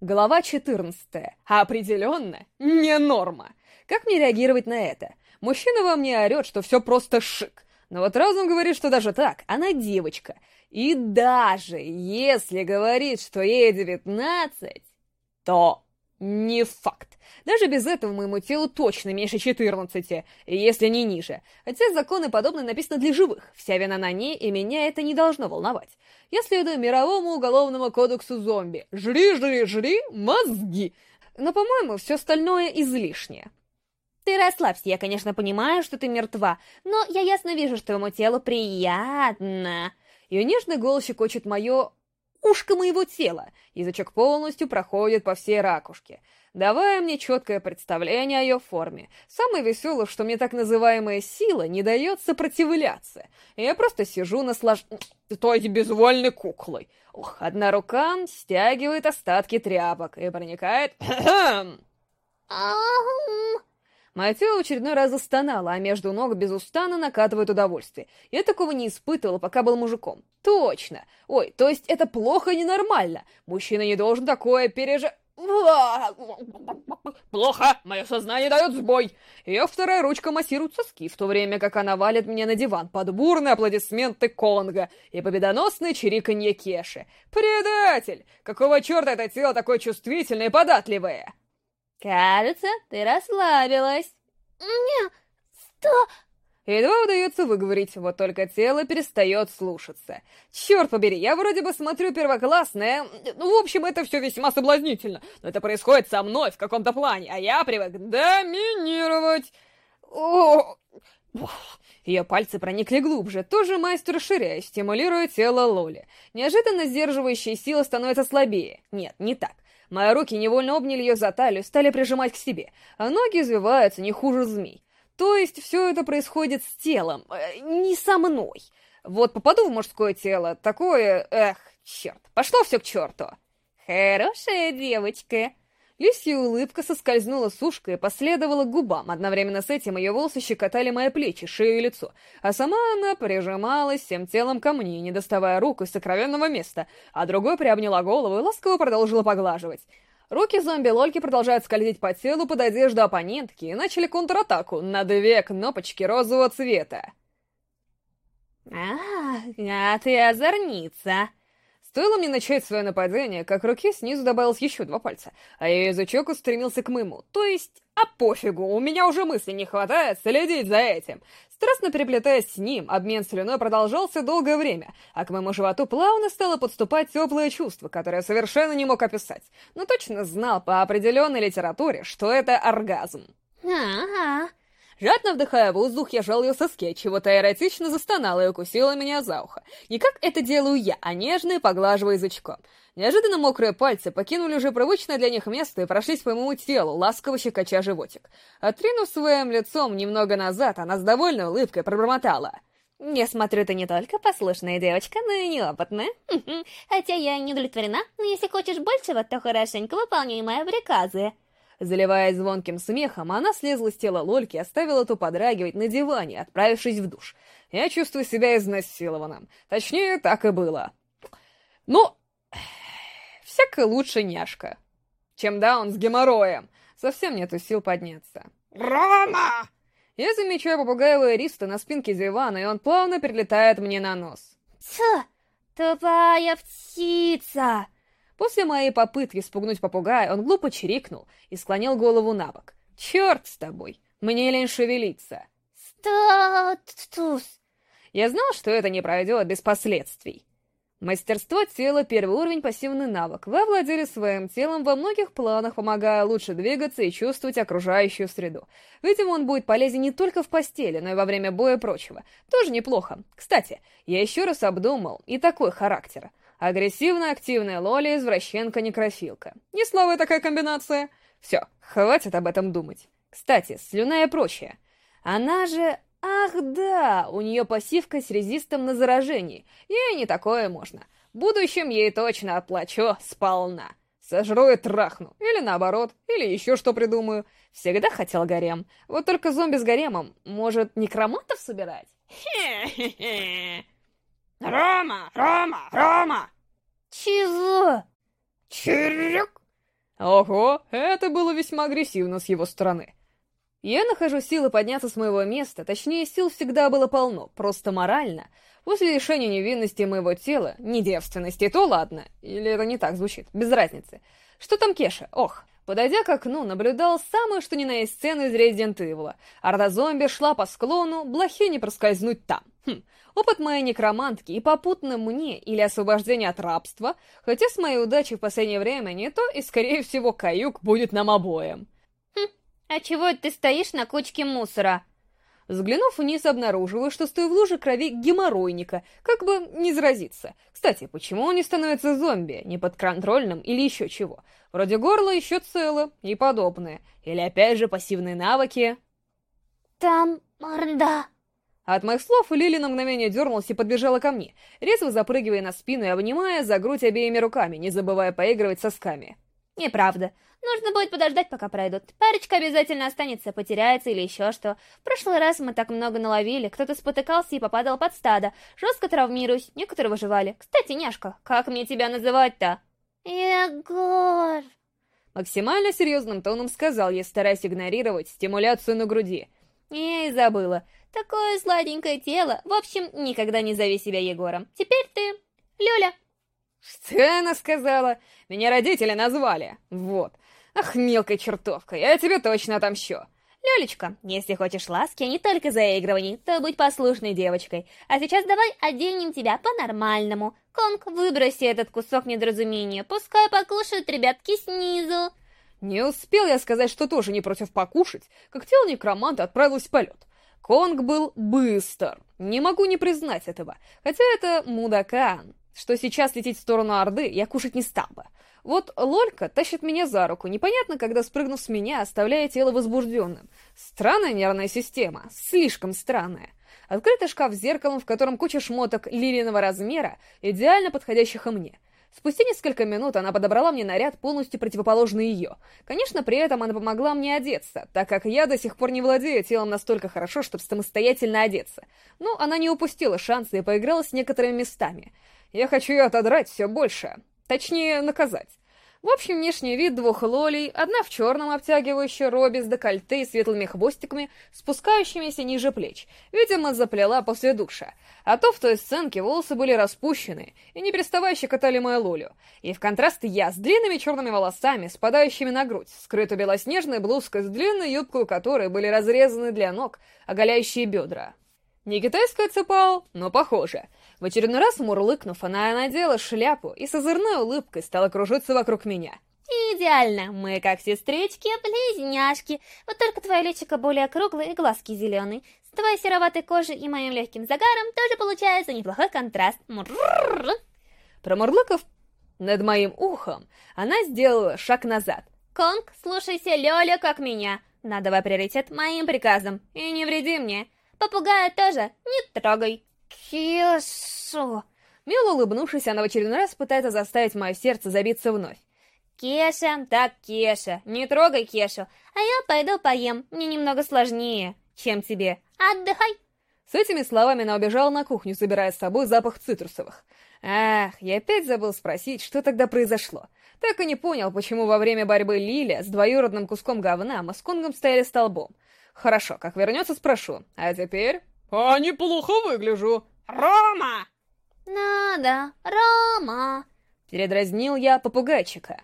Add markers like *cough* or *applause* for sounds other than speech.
Глава 14. Определенно, не норма. Как мне реагировать на это? Мужчина во мне орет, что все просто шик. Но вот разум говорит, что даже так, она девочка. И даже если говорит, что ей 19, то не факт. Даже без этого моему телу точно меньше 14, если не ниже. Хотя законы подобные написаны для живых. Вся вина на ней, и меня это не должно волновать. Я следую мировому уголовному кодексу зомби. Жри, жри, жри, мозги. Но, по-моему, все остальное излишнее. Ты расслабься, я, конечно, понимаю, что ты мертва, но я ясно вижу, что твоему телу приятно. Ее нежный голос щекочет мое ушко моего тела. Язычок полностью проходит по всей ракушке, давая мне четкое представление о ее форме. Самое веселое, что мне так называемая сила не дает сопротивляться. Я просто сижу наслаж... той безвольной куклой. Ох, одна рука стягивает остатки тряпок и проникает... *clears throat* В очередной раз застонало, а между ног безустанно накатывает удовольствие. Я такого не испытывала, пока был мужиком. Точно! Ой, то есть это плохо и ненормально. Мужчина не должен такое пережить... Плохо, мое сознание дает сбой. Ее вторая ручка массирует соски, в то время как она валит меня на диван под бурные аплодисменты Конга и победоносные чириканье Кеши. Предатель! Какого черта это тело такое чувствительное и податливое? «Кажется, ты расслабилась». «Не, что...» Едва удается выговорить, вот только тело перестает слушаться. Черт побери, я вроде бы смотрю первоклассное... Ну, в общем, это все весьма соблазнительно. Но это происходит со мной в каком-то плане, а я привык доминировать. О... Ее пальцы проникли глубже, тоже мастер расширяя, стимулируя тело Лоли. Неожиданно сдерживающая сила становится слабее. Нет, не так. Мои руки невольно обняли ее за талию, стали прижимать к себе, а ноги извиваются не хуже змей. То есть все это происходит с телом, э, не со мной. Вот попаду в мужское тело, такое... Эх, черт, пошло все к черту. Хорошая девочка. Лисья улыбка соскользнула с ушка и последовала губам. Одновременно с этим ее волосы щекотали мои плечи, шею и лицо. А сама она прижималась всем телом ко мне, не доставая руку из сокровенного места, а другой приобняла голову и ласково продолжила поглаживать. Руки зомби-лольки продолжают скользить по телу под одежду оппонентки и начали контратаку на две кнопочки розового цвета. «А, а ты озорница!» Стоило мне начать свое нападение, как руке снизу добавилось еще два пальца, а ее язычок устремился к моему. То есть, а пофигу, у меня уже мысли не хватает следить за этим. Страстно переплетаясь с ним, обмен слюной продолжался долгое время, а к моему животу плавно стало подступать теплое чувство, которое я совершенно не мог описать, но точно знал по определенной литературе, что это оргазм. «Ага, Жадно вдыхая воздух, я жал ее соски, чего-то эротично застонала и укусила меня за ухо. Не как это делаю я, а нежно и поглаживая язычком. Неожиданно мокрые пальцы покинули уже привычное для них место и прошлись по моему телу, ласково щекоча животик. Отринув своим лицом немного назад, она с довольной улыбкой пробормотала. «Я смотрю, ты не только послушная девочка, но и неопытная. Хотя я не удовлетворена, но если хочешь большего, то хорошенько выполняй мои приказы». Заливаясь звонким смехом, она слезла с тела Лольки и оставила ту подрагивать на диване, отправившись в душ. Я чувствую себя изнасилованным. Точнее, так и было. Но всяко лучше няшка, чем даун с геморроем. Совсем нету сил подняться. «Рома!» Я замечаю попугаевого риста на спинке дивана, и он плавно перелетает мне на нос. «Ца! Тупая птица!» После моей попытки спугнуть попугая, он глупо чирикнул и склонил голову на бок. «Черт с тобой! Мне лень шевелиться!» «Статус!» Я знал, что это не пройдет без последствий. Мастерство тела — первый уровень пассивный навык. Вы овладели своим телом во многих планах, помогая лучше двигаться и чувствовать окружающую среду. Видимо, он будет полезен не только в постели, но и во время боя и прочего. Тоже неплохо. Кстати, я еще раз обдумал и такой характер. Агрессивно-активная Лоли, извращенка-некрофилка. Не слабая такая комбинация. Все, хватит об этом думать. Кстати, слюна и прочее. Она же... Ах да, у нее пассивка с резистом на заражение. Ей не такое можно. В будущем ей точно отплачу сполна. Сожру и трахну. Или наоборот, или еще что придумаю. Всегда хотел гарем. Вот только зомби с гаремом. Может, некромантов собирать? Хе-хе-хе. «Рома! Рома! Рома!» «Чего?» «Чирюк!» Ого, это было весьма агрессивно с его стороны. Я нахожу силы подняться с моего места, точнее, сил всегда было полно, просто морально. После лишения невинности моего тела, не девственности, то ладно. Или это не так звучит, без разницы. Что там Кеша? Ох. Подойдя к окну, наблюдал самую что ни на есть сцену из Resident Evil. Орда зомби шла по склону, блохе не проскользнуть там. Хм, опыт моей некромантки и попутно мне или освобождение от рабства, хотя с моей удачей в последнее время не то, и скорее всего каюк будет нам обоим. А чего ты стоишь на кучке мусора? Взглянув вниз, обнаружила, что стою в луже крови геморройника, как бы не заразиться. Кстати, почему он не становится зомби, неподконтрольным или еще чего? Вроде горла еще цело и подобное. Или опять же пассивные навыки. Там морда. От моих слов Лили на мгновение дернулась и подбежала ко мне, резво запрыгивая на спину и обнимая за грудь обеими руками, не забывая поигрывать сосками. Неправда. Нужно будет подождать, пока пройдут. Парочка обязательно останется, потеряется или еще что. В прошлый раз мы так много наловили, кто-то спотыкался и попадал под стадо. Жестко травмируюсь, некоторые выживали. Кстати, няшка, как мне тебя называть-то? Егор. Максимально серьезным тоном сказал я, стараясь игнорировать стимуляцию на груди. Я и забыла. Такое сладенькое тело. В общем, никогда не зови себя Егором. Теперь ты... Люля. Что она сказала? Меня родители назвали. Вот. Ах, мелкая чертовка, я тебе точно отомщу. Лёлечка, если хочешь ласки, а не только заигрываний, то будь послушной девочкой. А сейчас давай оденем тебя по-нормальному. Конг, выброси этот кусок недоразумения, пускай покушают ребятки снизу. Не успел я сказать, что тоже не против покушать, как тело некроманта отправилось в полет. Конг был быстр. Не могу не признать этого. Хотя это мудакан. Что сейчас лететь в сторону Орды, я кушать не стал бы. Вот Лолька тащит меня за руку, непонятно, когда спрыгнув с меня, оставляя тело возбужденным. Странная нервная система, слишком странная. Открытый шкаф с зеркалом, в котором куча шмоток лилиного размера, идеально подходящих и мне. Спустя несколько минут она подобрала мне наряд, полностью противоположный ее. Конечно, при этом она помогла мне одеться, так как я до сих пор не владею телом настолько хорошо, чтобы самостоятельно одеться. Но она не упустила шанса и поиграла с некоторыми местами. Я хочу ее отодрать все больше. Точнее, наказать. В общем, внешний вид двух лолей, одна в черном обтягивающей робе с декольте и светлыми хвостиками, спускающимися ниже плеч. Видимо, заплела после душа. А то в той сценке волосы были распущены и не переставающе катали мою лолю. И в контраст я с длинными черными волосами, спадающими на грудь, скрыта белоснежной блузкой с длинной юбкой, у которой были разрезаны для ног, оголяющие бедра. Не китайская цепал, но похоже. В очередной раз мурлыкнув, она надела шляпу и с озорной улыбкой стала кружиться вокруг меня. Идеально, мы как сестрички, близняшки. Вот только твоя личико более круглая и глазки зеленые. С твоей сероватой кожей и моим легким загаром тоже получается неплохой контраст. Мурррррр. Промурлыков над моим ухом, она сделала шаг назад. Конг, слушайся Лёля как меня. Надавай приоритет моим приказам и не вреди мне. Попугая тоже не трогай. Кесу. Мило улыбнувшись, она в очередной раз пытается заставить мое сердце забиться вновь. Кеша, так Кеша, не трогай Кешу, а я пойду поем, мне немного сложнее, чем тебе. Отдыхай. С этими словами она убежала на кухню, забирая с собой запах цитрусовых. Ах, я опять забыл спросить, что тогда произошло. Так и не понял, почему во время борьбы Лиля с двоюродным куском говна мы с Конгом стояли столбом. Хорошо, как вернется, спрошу. А теперь... А неплохо выгляжу. Рома! Надо, Рома. Передразнил я попугайчика.